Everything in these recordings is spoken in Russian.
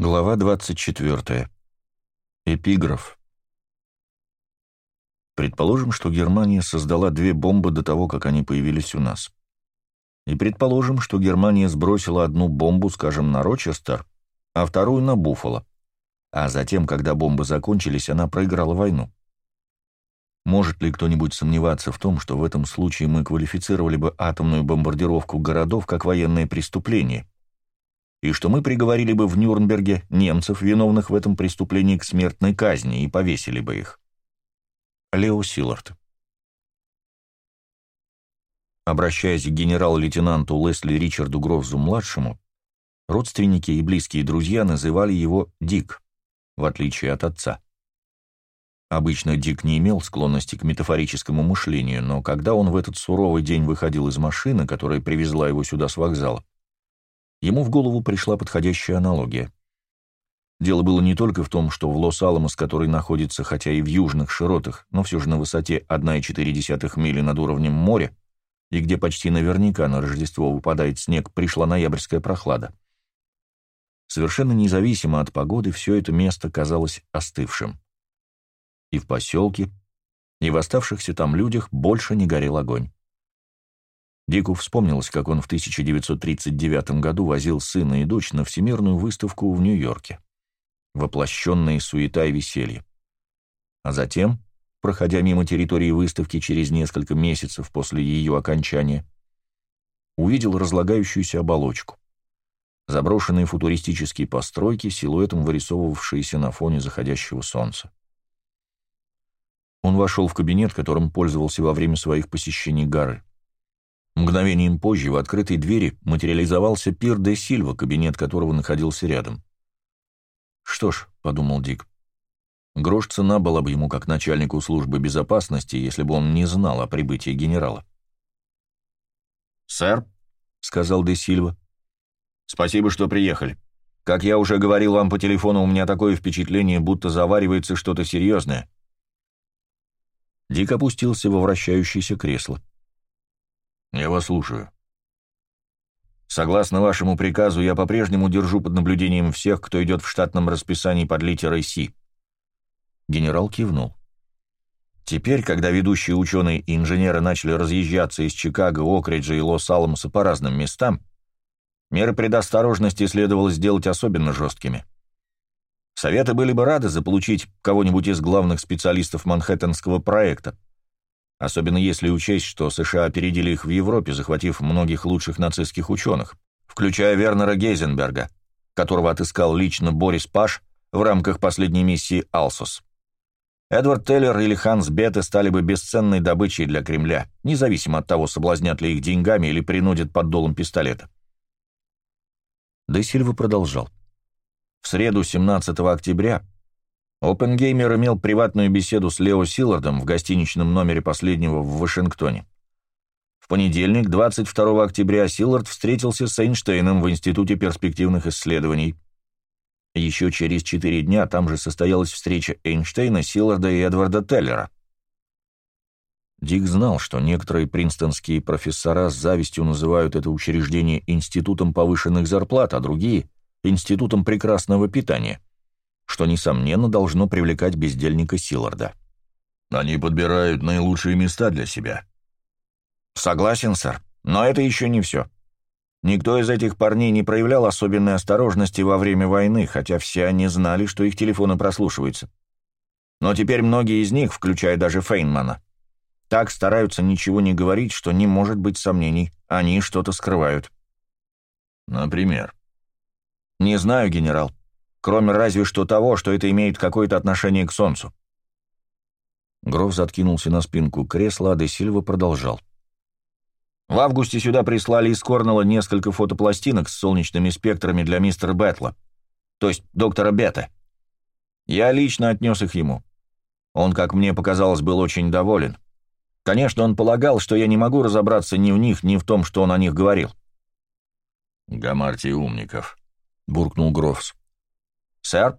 Глава 24. Эпиграф. Предположим, что Германия создала две бомбы до того, как они появились у нас. И предположим, что Германия сбросила одну бомбу, скажем, на Рочестер, а вторую на Буффало. А затем, когда бомбы закончились, она проиграла войну. Может ли кто-нибудь сомневаться в том, что в этом случае мы квалифицировали бы атомную бомбардировку городов как военное преступление – и что мы приговорили бы в Нюрнберге немцев, виновных в этом преступлении, к смертной казни, и повесили бы их. Лео Силлард Обращаясь к генерал-лейтенанту Лесли Ричарду Грофзу-младшему, родственники и близкие друзья называли его Дик, в отличие от отца. Обычно Дик не имел склонности к метафорическому мышлению, но когда он в этот суровый день выходил из машины, которая привезла его сюда с вокзала, ему в голову пришла подходящая аналогия. Дело было не только в том, что в Лос-Аламос, который находится хотя и в южных широтах, но все же на высоте 1,4 мили над уровнем моря, и где почти наверняка на Рождество выпадает снег, пришла ноябрьская прохлада. Совершенно независимо от погоды, все это место казалось остывшим. И в поселке, и в оставшихся там людях больше не горел огонь. Дику вспомнилось, как он в 1939 году возил сына и дочь на всемирную выставку в Нью-Йорке. Воплощенные суета и веселье. А затем, проходя мимо территории выставки через несколько месяцев после ее окончания, увидел разлагающуюся оболочку. Заброшенные футуристические постройки, силуэтом вырисовывавшиеся на фоне заходящего солнца. Он вошел в кабинет, которым пользовался во время своих посещений горы. Мгновением позже в открытой двери материализовался Пир де Сильва, кабинет которого находился рядом. «Что ж», — подумал Дик, — грош цена была бы ему как начальнику службы безопасности, если бы он не знал о прибытии генерала. «Сэр», — сказал де Сильва, — «спасибо, что приехали. Как я уже говорил вам по телефону, у меня такое впечатление, будто заваривается что-то серьезное». Дик опустился во вращающееся кресло. «Я вас слушаю». «Согласно вашему приказу, я по-прежнему держу под наблюдением всех, кто идет в штатном расписании под литерой «Си». Генерал кивнул. Теперь, когда ведущие ученые и инженеры начали разъезжаться из Чикаго, Окриджа и Лос-Аламоса по разным местам, меры предосторожности следовало сделать особенно жесткими. Советы были бы рады заполучить кого-нибудь из главных специалистов Манхэттенского проекта, особенно если учесть, что США опередили их в Европе, захватив многих лучших нацистских ученых, включая Вернера Гейзенберга, которого отыскал лично Борис Паш в рамках последней миссии «Алсос». Эдвард Теллер или Ханс Бетте стали бы бесценной добычей для Кремля, независимо от того, соблазнят ли их деньгами или принудят под долом пистолета. Де Сильва продолжал. В среду 17 октября Опенгеймер имел приватную беседу с Лео Силлардом в гостиничном номере последнего в Вашингтоне. В понедельник, 22 октября, Силлард встретился с Эйнштейном в Институте перспективных исследований. Еще через четыре дня там же состоялась встреча Эйнштейна, Силларда и Эдварда Теллера. Дик знал, что некоторые принстонские профессора с завистью называют это учреждение институтом повышенных зарплат, а другие — институтом прекрасного питания — что, несомненно, должно привлекать бездельника Силарда. «Они подбирают наилучшие места для себя». «Согласен, сэр, но это еще не все. Никто из этих парней не проявлял особенной осторожности во время войны, хотя все они знали, что их телефоны прослушиваются. Но теперь многие из них, включая даже Фейнмана, так стараются ничего не говорить, что не может быть сомнений, они что-то скрывают». «Например?» «Не знаю, генерал кроме разве что того, что это имеет какое-то отношение к Солнцу. Гров заткинулся на спинку кресла, а Де Сильва продолжал. В августе сюда прислали из Корнелла несколько фотопластинок с солнечными спектрами для мистера Бэтла, то есть доктора Бета. Я лично отнес их ему. Он, как мне показалось, был очень доволен. Конечно, он полагал, что я не могу разобраться ни в них, ни в том, что он о них говорил. «Гамартий умников», — буркнул Грофс. «Сэр?»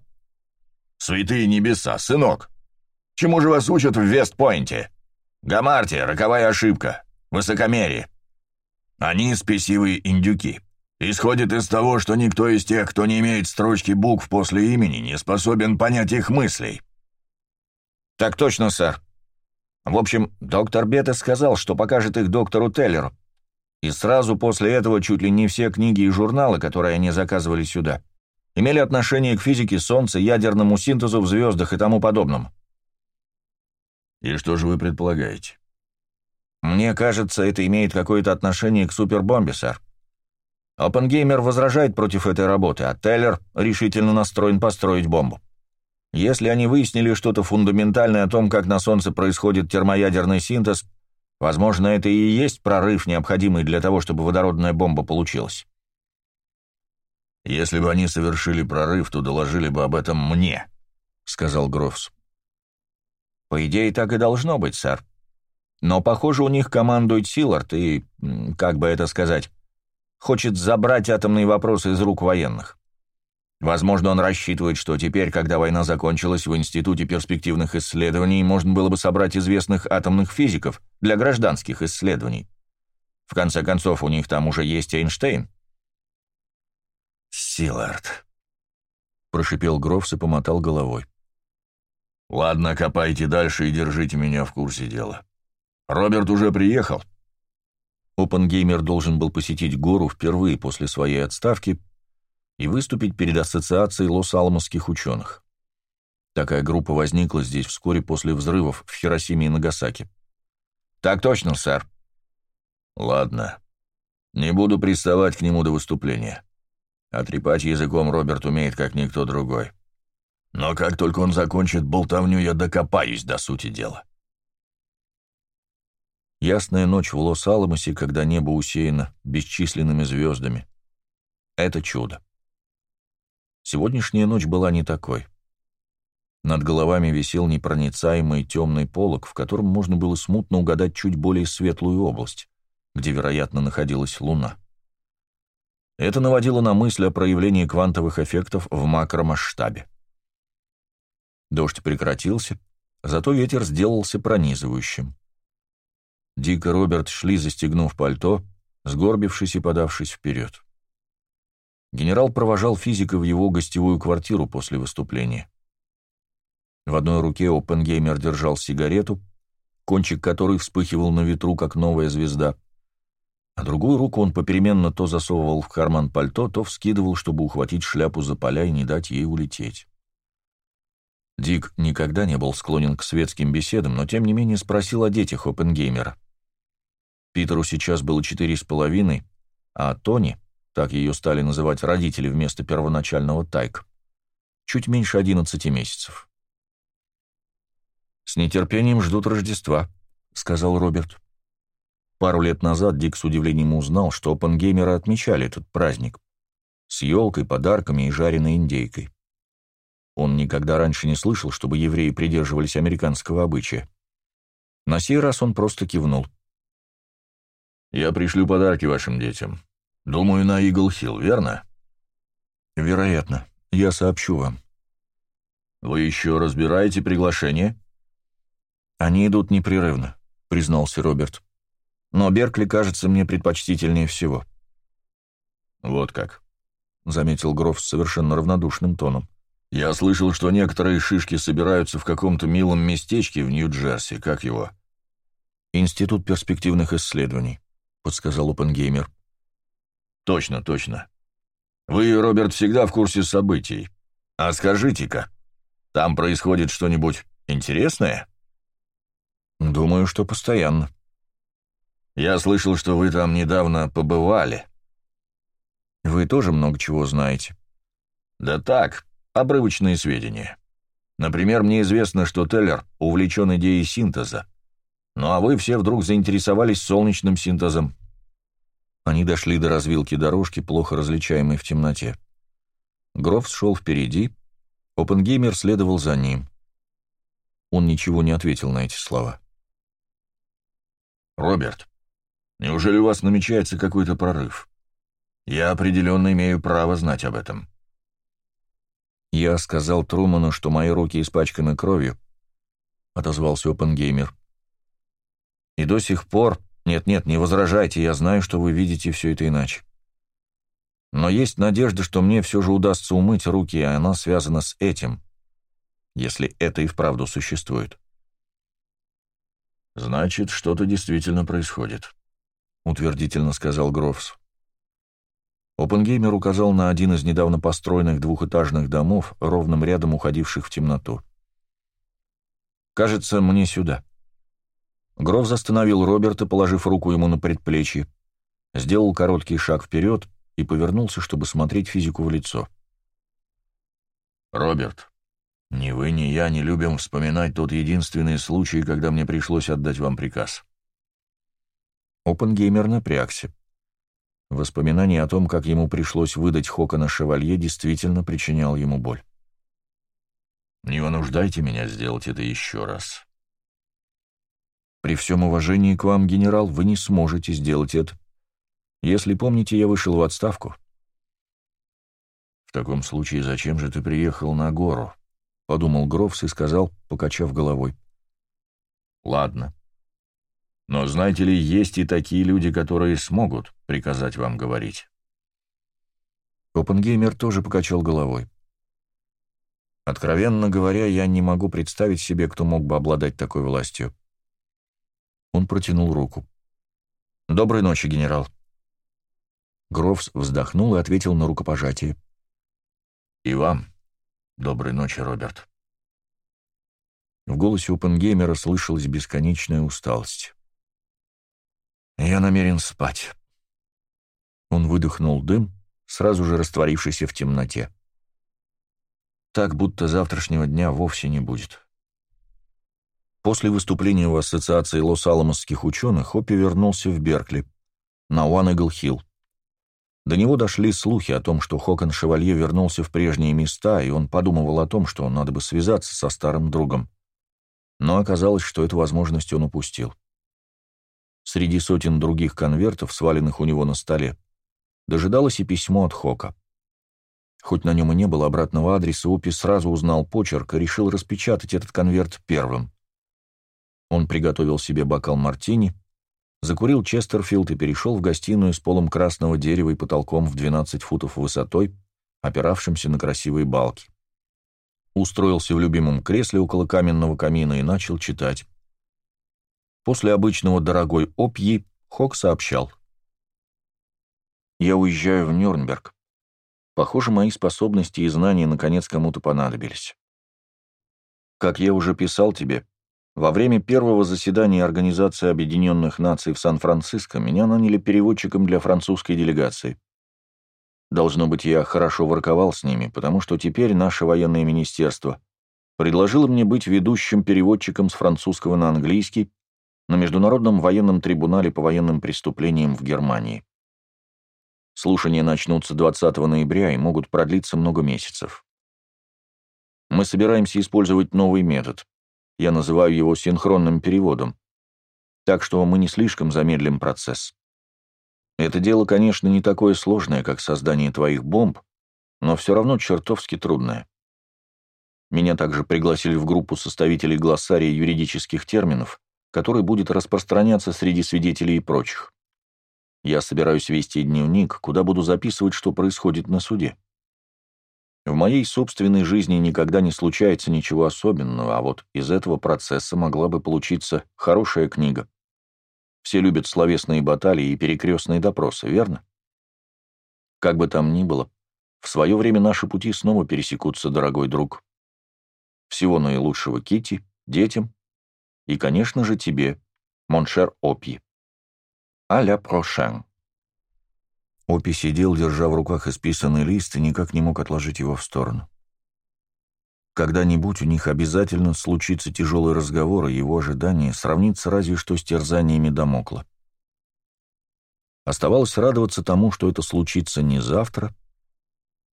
«Святые небеса, сынок! Чему же вас учат в Вестпойнте? Гамарти, роковая ошибка, высокомерие. Они спесивые индюки. исходит из того, что никто из тех, кто не имеет строчки букв после имени, не способен понять их мыслей». «Так точно, сэр. В общем, доктор Бета сказал, что покажет их доктору Теллеру. И сразу после этого чуть ли не все книги и журналы, которые они заказывали сюда, имели отношение к физике Солнца, ядерному синтезу в звездах и тому подобному. «И что же вы предполагаете?» «Мне кажется, это имеет какое-то отношение к супербомбе, сэр. Оппенгеймер возражает против этой работы, а Теллер решительно настроен построить бомбу. Если они выяснили что-то фундаментальное о том, как на Солнце происходит термоядерный синтез, возможно, это и есть прорыв, необходимый для того, чтобы водородная бомба получилась. «Если бы они совершили прорыв, то доложили бы об этом мне», — сказал Грофс. «По идее, так и должно быть, сэр. Но, похоже, у них командует Силард и, как бы это сказать, хочет забрать атомные вопросы из рук военных. Возможно, он рассчитывает, что теперь, когда война закончилась, в Институте перспективных исследований можно было бы собрать известных атомных физиков для гражданских исследований. В конце концов, у них там уже есть Эйнштейн. «Силард», — прошипел Грофс и помотал головой. «Ладно, копайте дальше и держите меня в курсе дела. Роберт уже приехал?» Опенгеймер должен был посетить гору впервые после своей отставки и выступить перед Ассоциацией Лос-Аламосских ученых. Такая группа возникла здесь вскоре после взрывов в Хиросиме и Нагасаки. «Так точно, сэр». «Ладно. Не буду приставать к нему до выступления. А трепать языком Роберт умеет, как никто другой. Но как только он закончит болтовню, я докопаюсь до сути дела». Ясная ночь в Лос-Аламосе, когда небо усеяно бесчисленными звездами. Это чудо. Сегодняшняя ночь была не такой. Над головами висел непроницаемый темный полог, в котором можно было смутно угадать чуть более светлую область, где, вероятно, находилась Луна. Это наводило на мысль о проявлении квантовых эффектов в макромасштабе. Дождь прекратился, зато ветер сделался пронизывающим. Дик и Роберт шли, застегнув пальто, сгорбившись и подавшись вперед. Генерал провожал физика в его гостевую квартиру после выступления. В одной руке Оппенгеймер держал сигарету, кончик которой вспыхивал на ветру, как новая звезда, а другую руку он попеременно то засовывал в карман пальто, то вскидывал, чтобы ухватить шляпу за поля и не дать ей улететь. Дик никогда не был склонен к светским беседам, но тем не менее спросил о детях Оппенгеймера. Питеру сейчас было четыре с половиной, а Тони так ее стали называть родители вместо первоначального тайк, чуть меньше 11 месяцев. «С нетерпением ждут Рождества», — сказал Роберт. Пару лет назад Дик с удивлением узнал, что опенгеймеры отмечали этот праздник с елкой, подарками и жареной индейкой. Он никогда раньше не слышал, чтобы евреи придерживались американского обычая. На сей раз он просто кивнул. «Я пришлю подарки вашим детям. Думаю, на Игл-Хилл, верно? Вероятно. Я сообщу вам. Вы еще разбираете приглашение? Они идут непрерывно, признался Роберт. Но Беркли кажется мне предпочтительнее всего. Вот как, заметил Гроф с совершенно равнодушным тоном. Я слышал, что некоторые шишки собираются в каком-то милом местечке в Нью-Джерси. Как его? Институт перспективных исследований, подсказал Опенгеймер. Точно, точно. Вы, Роберт, всегда в курсе событий. А скажите-ка, там происходит что-нибудь интересное? Думаю, что постоянно. Я слышал, что вы там недавно побывали. Вы тоже много чего знаете. Да так, обрывочные сведения. Например, мне известно, что Теллер увлечен идеей синтеза. Ну а вы все вдруг заинтересовались солнечным синтезом. Они дошли до развилки дорожки, плохо различаемой в темноте. Грофс шел впереди, Опенгеймер следовал за ним. Он ничего не ответил на эти слова. «Роберт, неужели у вас намечается какой-то прорыв? Я определенно имею право знать об этом». «Я сказал Труману, что мои руки испачканы кровью», — отозвался Опенгеймер. «И до сих пор нет-нет, не возражайте, я знаю, что вы видите все это иначе. Но есть надежда, что мне все же удастся умыть руки, и она связана с этим, если это и вправду существует. «Значит, что-то действительно происходит», — утвердительно сказал Грофс. Опенгеймер указал на один из недавно построенных двухэтажных домов, ровным рядом уходивших в темноту. «Кажется, мне сюда». Грофс остановил Роберта, положив руку ему на предплечье, сделал короткий шаг вперед и повернулся, чтобы смотреть физику в лицо. «Роберт, ни вы, ни я не любим вспоминать тот единственный случай, когда мне пришлось отдать вам приказ». Опенгеймер напрягся. Воспоминание о том, как ему пришлось выдать Хокона Шевалье, действительно причинял ему боль. «Не вынуждайте меня сделать это еще раз». «При всем уважении к вам, генерал, вы не сможете сделать это. Если помните, я вышел в отставку». «В таком случае зачем же ты приехал на гору?» — подумал Грофс и сказал, покачав головой. «Ладно. Но знаете ли, есть и такие люди, которые смогут приказать вам говорить. Опенгеймер тоже покачал головой. Откровенно говоря, я не могу представить себе, кто мог бы обладать такой властью. Он протянул руку. «Доброй ночи, генерал». Грофс вздохнул и ответил на рукопожатие. «И вам. Доброй ночи, Роберт». В голосе Опенгеймера слышалась бесконечная усталость. Я намерен спать. Он выдохнул дым, сразу же растворившийся в темноте. Так, будто завтрашнего дня вовсе не будет. После выступления в Ассоциации Лос-Аламосских ученых Хоппи вернулся в Беркли, на Уан-Эгл-Хилл. До него дошли слухи о том, что Хокон Шевалье вернулся в прежние места, и он подумывал о том, что надо бы связаться со старым другом. Но оказалось, что эту возможность он упустил. Среди сотен других конвертов, сваленных у него на столе, дожидалось и письмо от Хока. Хоть на нем и не было обратного адреса, Опи сразу узнал почерк и решил распечатать этот конверт первым. Он приготовил себе бокал мартини, закурил Честерфилд и перешел в гостиную с полом красного дерева и потолком в 12 футов высотой, опиравшимся на красивые балки. Устроился в любимом кресле около каменного камина и начал читать. После обычного дорогой опьи Хок сообщал. «Я уезжаю в Нюрнберг. Похоже, мои способности и знания наконец кому-то понадобились. Как я уже писал тебе, во время первого заседания Организации Объединенных Наций в Сан-Франциско меня наняли переводчиком для французской делегации. Должно быть, я хорошо ворковал с ними, потому что теперь наше военное министерство предложило мне быть ведущим переводчиком с французского на английский на Международном военном трибунале по военным преступлениям в Германии. Слушания начнутся 20 ноября и могут продлиться много месяцев. Мы собираемся использовать новый метод. Я называю его синхронным переводом. Так что мы не слишком замедлим процесс. Это дело, конечно, не такое сложное, как создание твоих бомб, но все равно чертовски трудное. Меня также пригласили в группу составителей глоссария юридических терминов, который будет распространяться среди свидетелей и прочих. Я собираюсь вести дневник, куда буду записывать, что происходит на суде. В моей собственной жизни никогда не случается ничего особенного, а вот из этого процесса могла бы получиться хорошая книга. Все любят словесные баталии и перекрестные допросы, верно? Как бы там ни было, в свое время наши пути снова пересекутся, дорогой друг. Всего наилучшего Кити, детям и, конечно же, тебе, mon cher Опи. À la prochaine. Опи сидел, держа в руках исписанный лист, и никак не мог отложить его в сторону. Когда-нибудь у них обязательно случится тяжелый разговор, и его ожидание сравнится разве что с терзаниями Дамокла. Оставалось радоваться тому, что это случится не завтра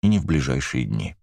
и не в ближайшие дни.